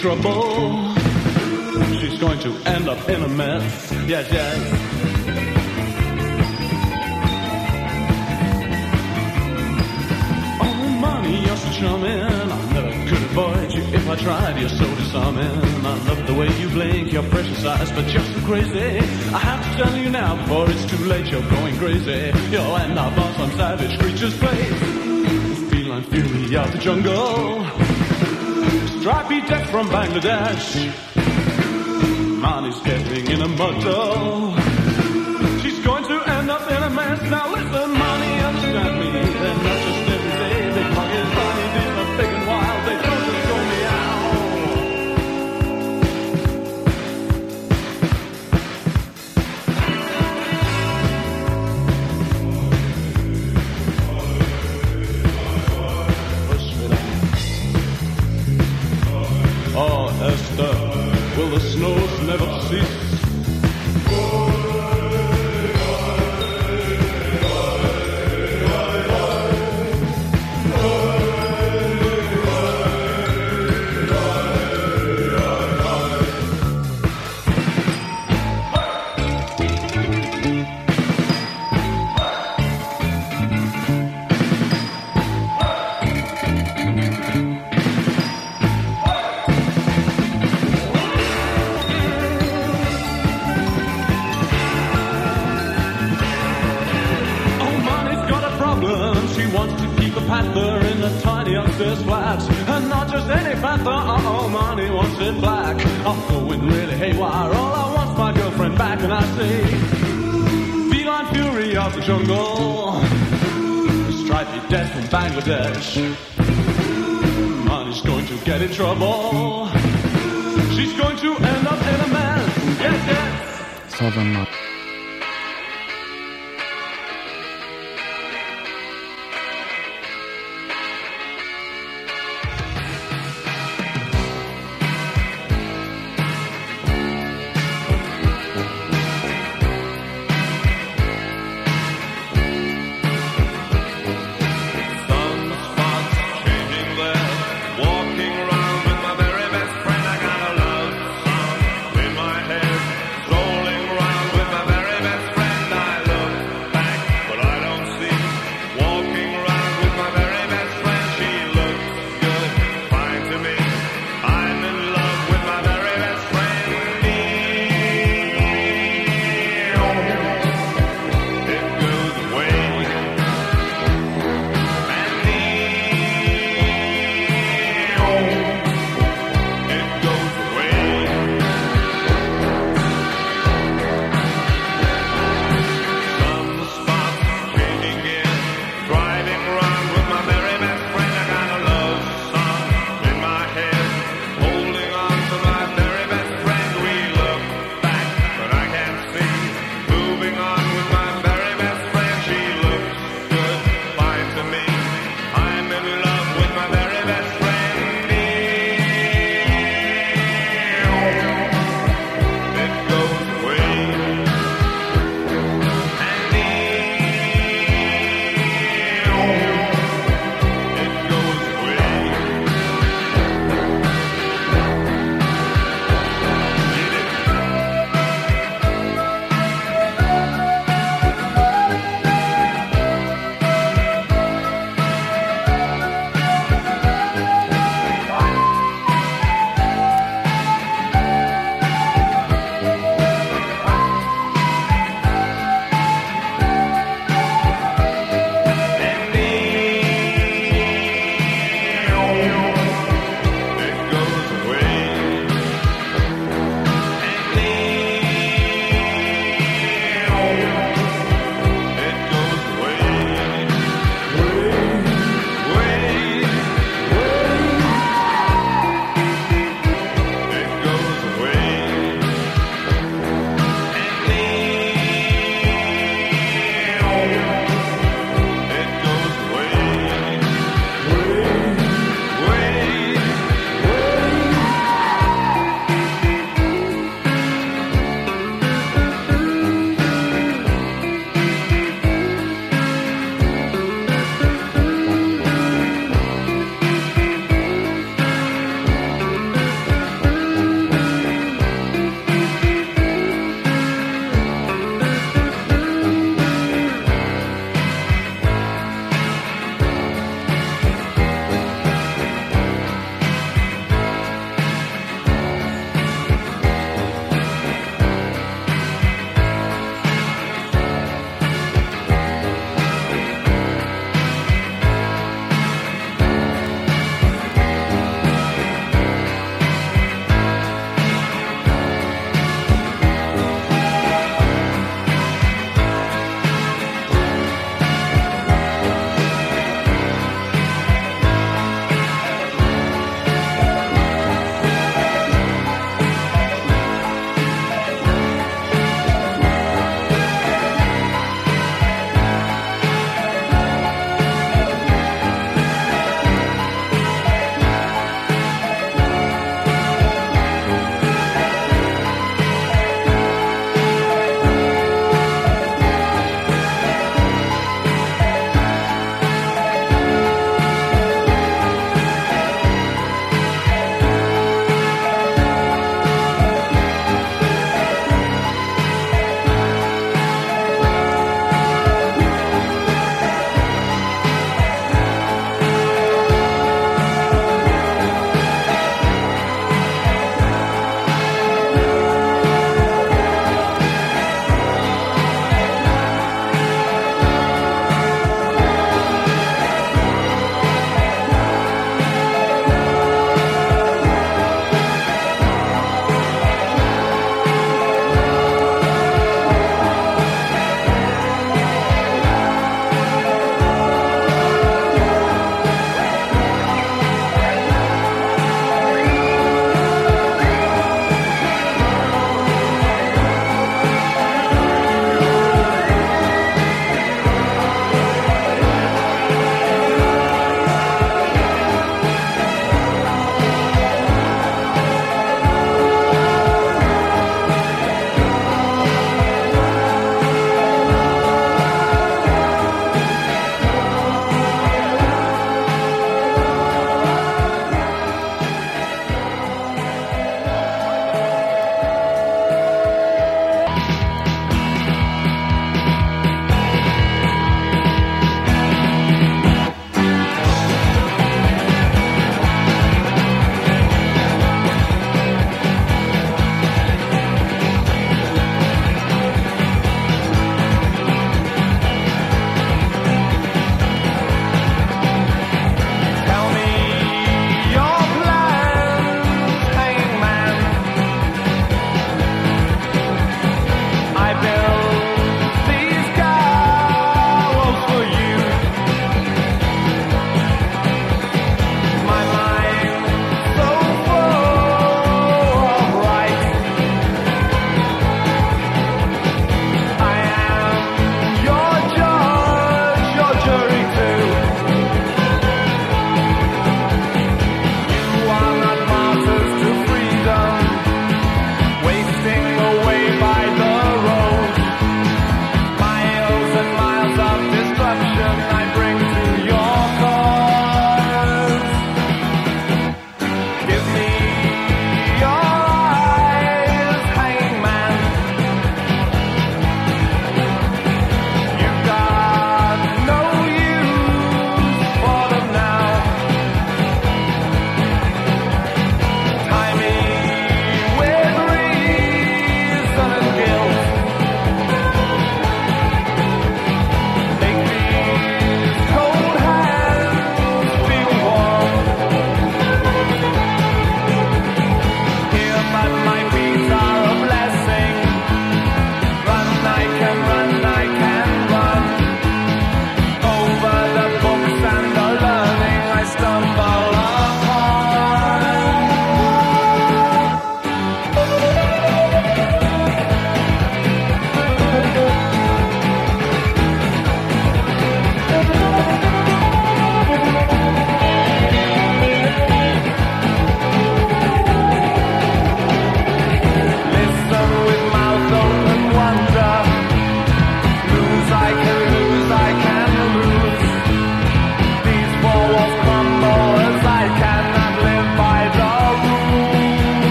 trouble. She's going to end up in a mess. Yes, yes. Oh, you're so charming. I never could avoid you if I tried. You're so disarming. I love the way you blink, your precious eyes, but you're so crazy. I have to tell you now before it's too late. You're going crazy. You'll end up on some savage creature's place. Feline fury of the jungle. Stripey death from Bangladesh. Money's getting in a muddle. Will the snows never cease? Upstairs flat. And not just any panther. Oh, Money wants it black. I'm going really haywire. All I want's my girlfriend back. And I say, feline fury of the jungle. Death from Bangladesh. Money's going to get in trouble. She's going to end up in a mess. Yes, yes. Southern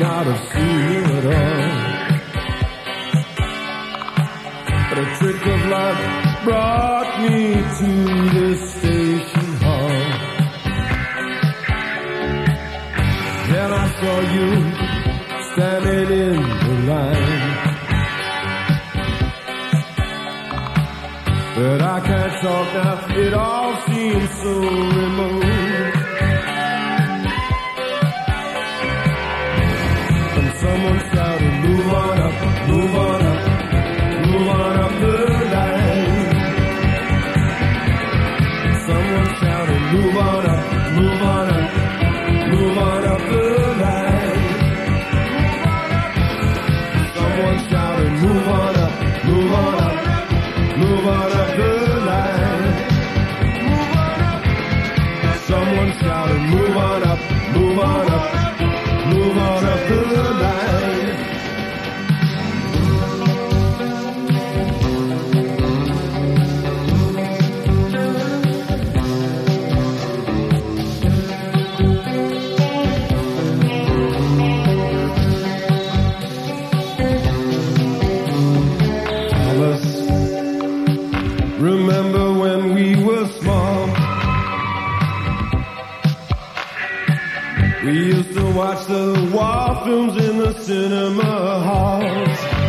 not have seen you at all. But a trick of luck brought me to this station hall. Then I saw you standing in the line. But I can't talk now, it all seems so remote. when we were small. We used to watch the war films in the cinema halls.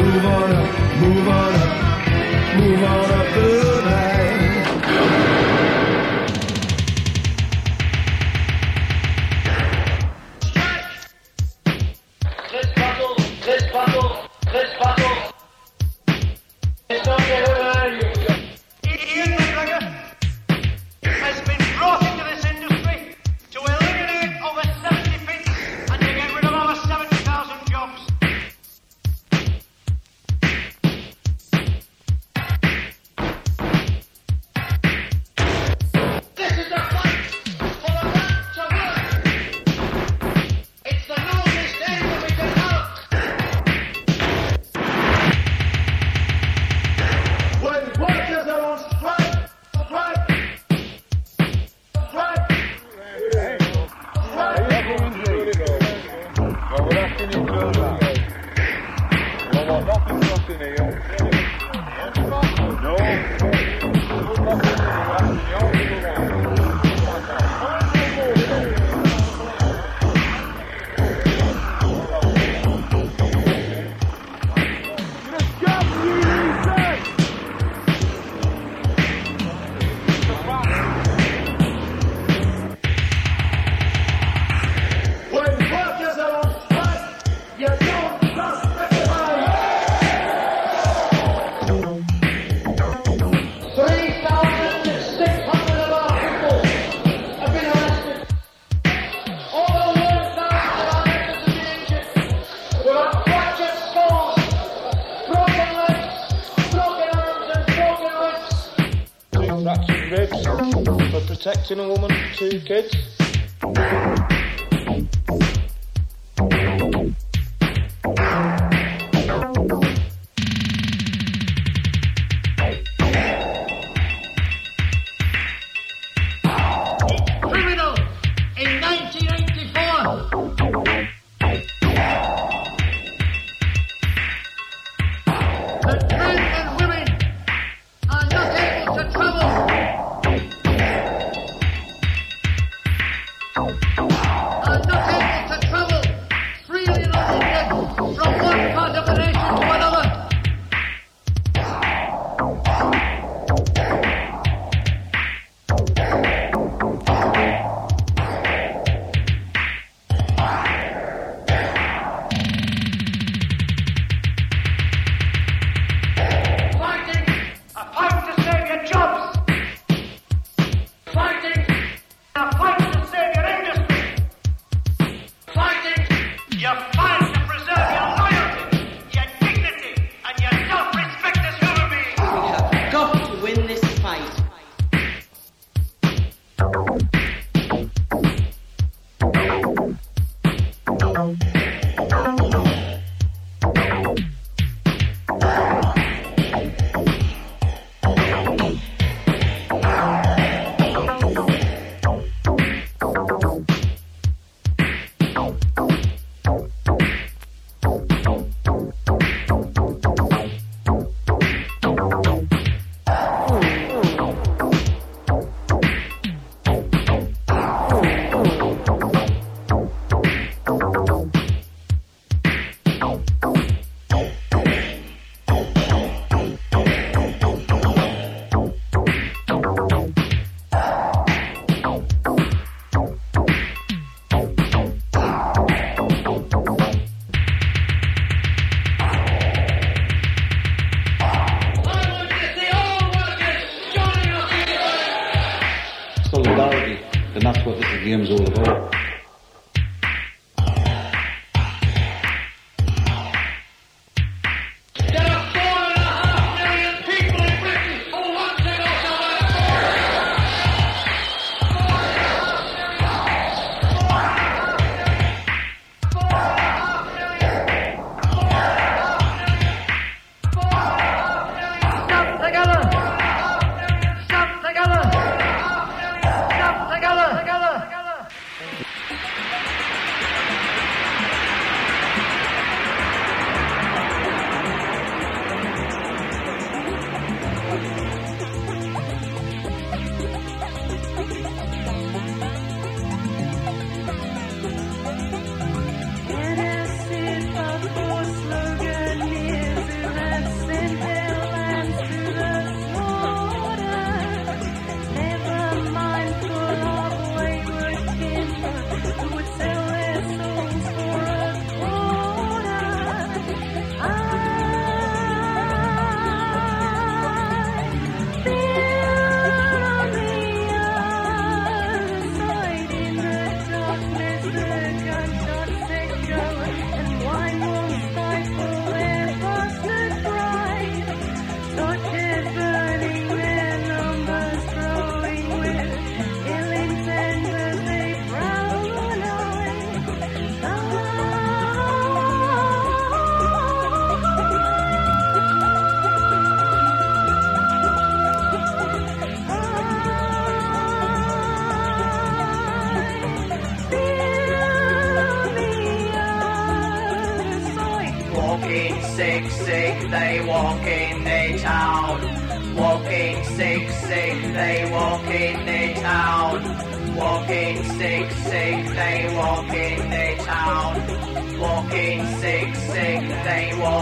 move on up, move on up, move on up. A woman, two kids.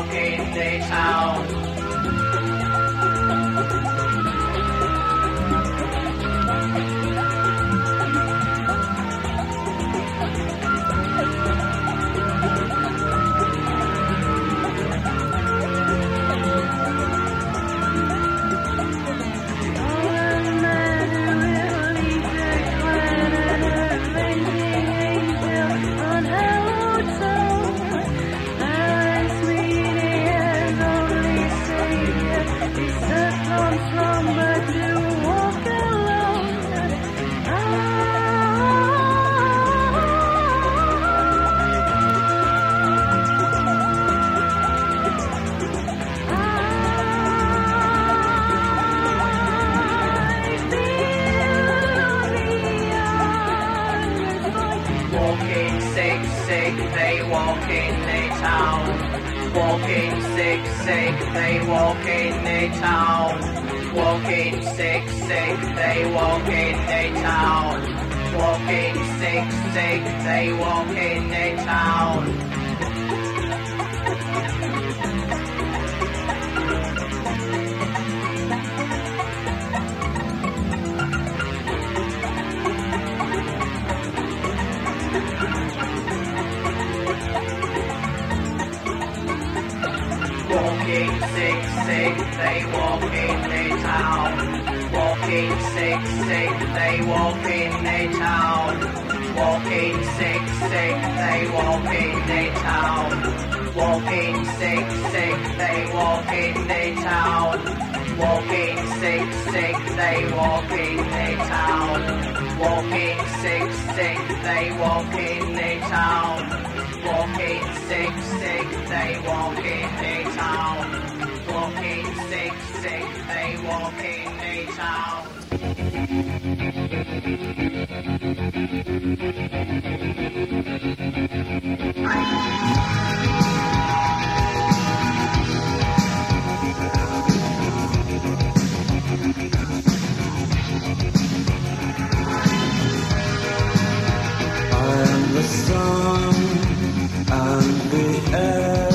They walk in the town. They walk in the town. Walking sick, sick, they walk in the town. Walking sick, sick, they walk in the town. Sick, sick, they walk in the town. Walking sick, sick, they walk in the town. Walking sick, sick, they walk in the town. Walking sick, sick, they walk in the town. Walking sick, sick, they walk in the town. Walking sick, sick, they walk in the town. Walking sick, sick, they walk in the town. Sick, sick, they walk in the town. I am the sun and the air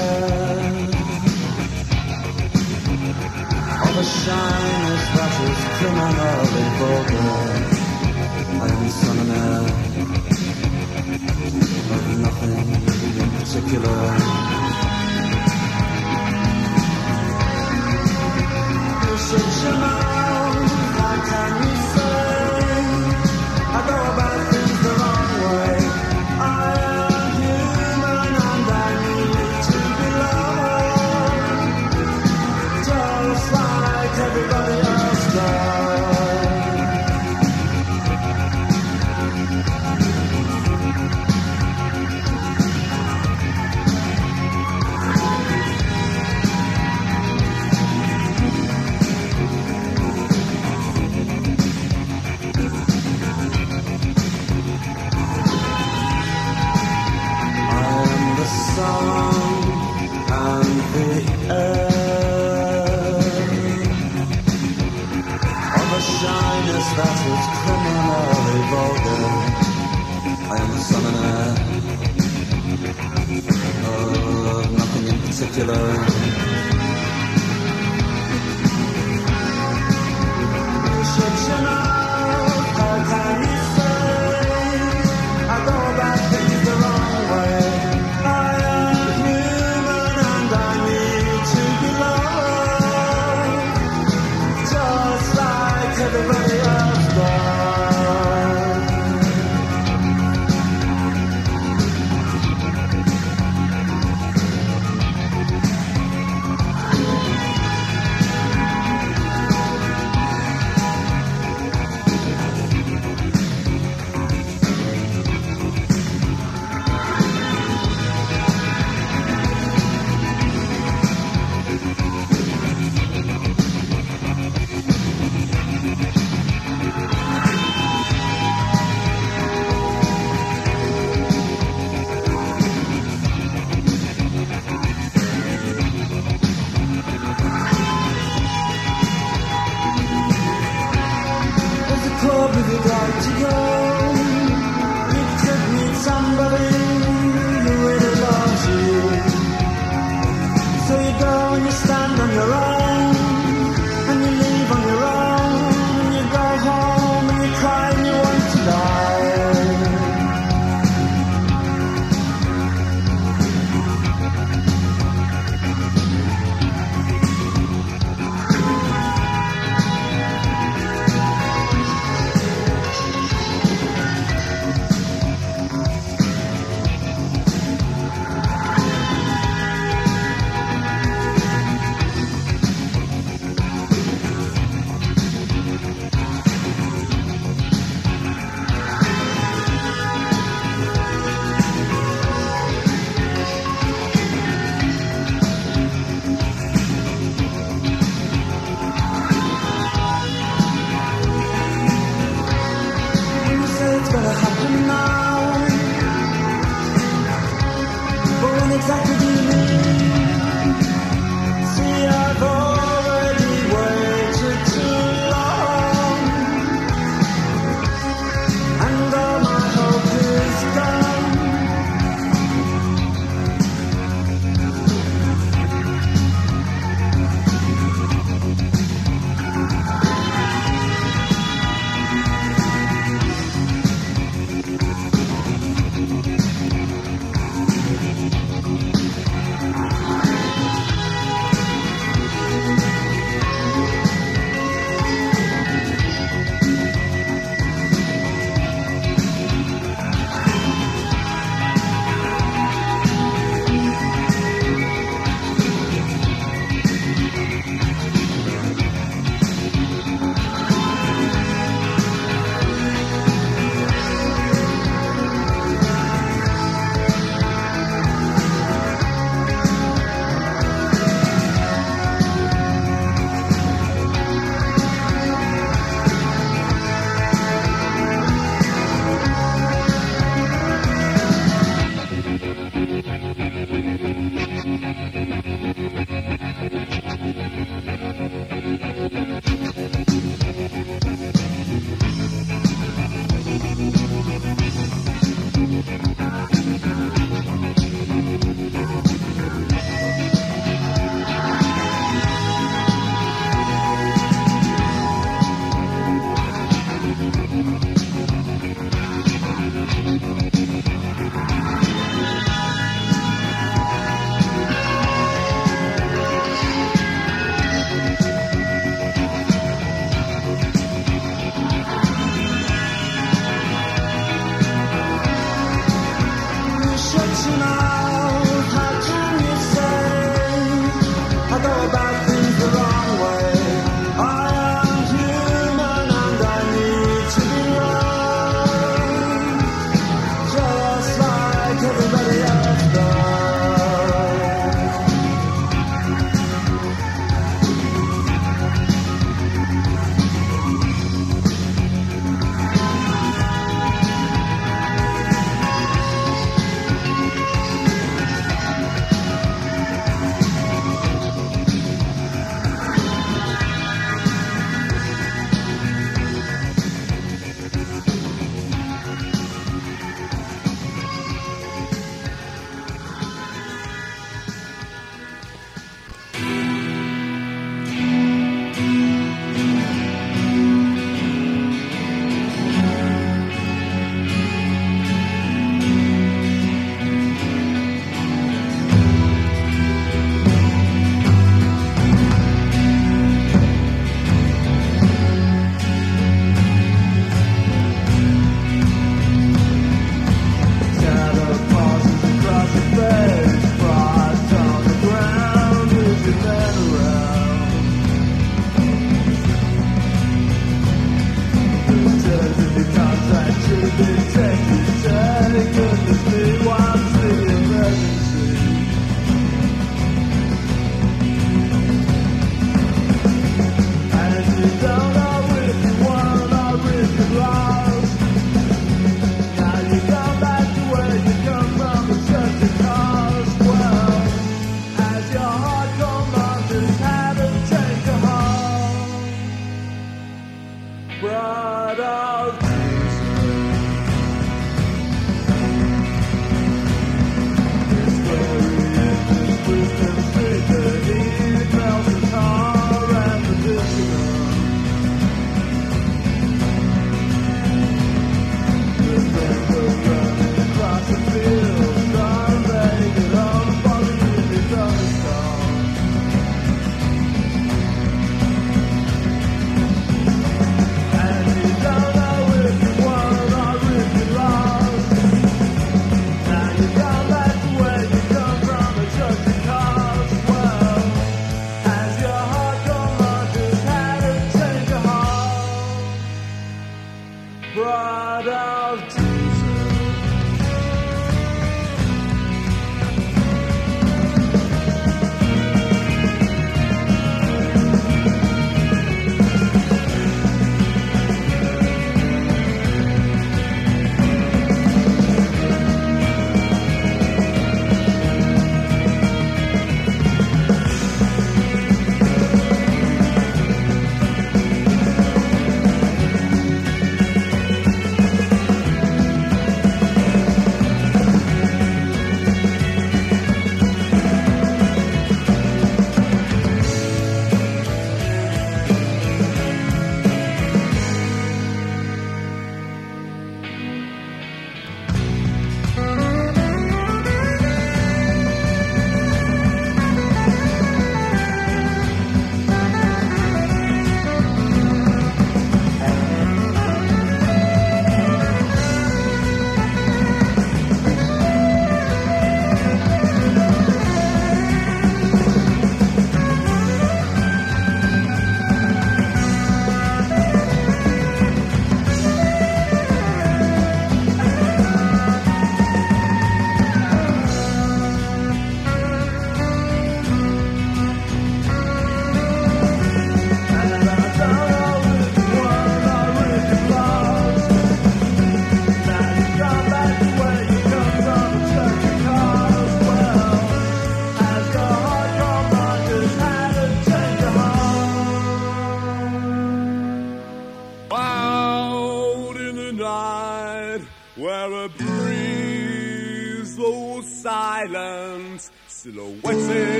a shyness that is criminally vulgar. I am sun and air of nothing in particular. You should you know, how can you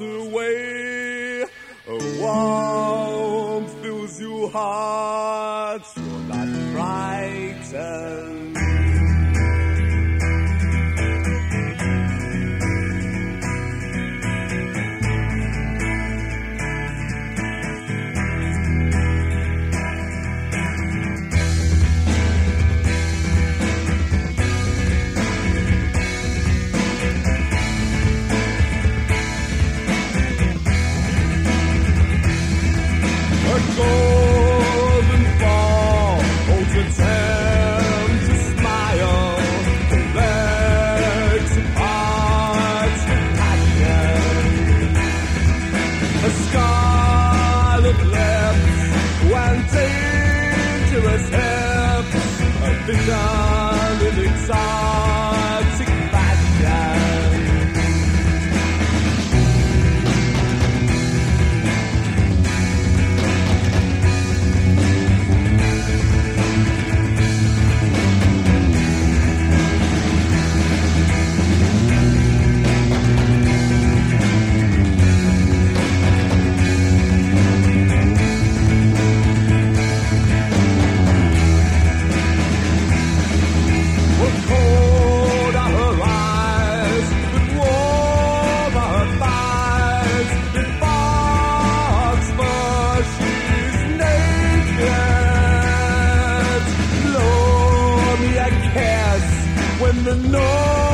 prey when the north